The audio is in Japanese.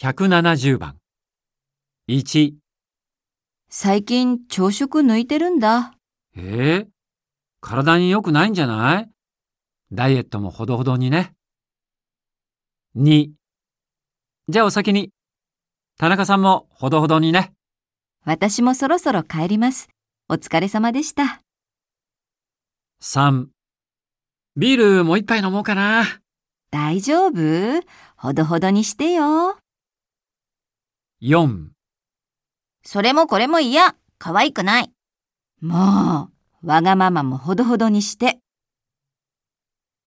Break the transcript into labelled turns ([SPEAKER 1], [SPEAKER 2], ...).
[SPEAKER 1] 170番。1、
[SPEAKER 2] 最近朝食抜いてるんだ。
[SPEAKER 1] えー、体に良くないんじゃない？ダイエットもほどほどにね。2、じゃあお先に。田中さんもほどほどにね。
[SPEAKER 2] 私もそろそろ帰ります。お疲れ様でした。
[SPEAKER 1] 3、ビールもう一杯飲もうかな。
[SPEAKER 2] 大丈夫？ほどほどにしてよ。
[SPEAKER 1] 4、
[SPEAKER 2] それもこれも嫌。可愛くない。もう、わがままもほどほどにして。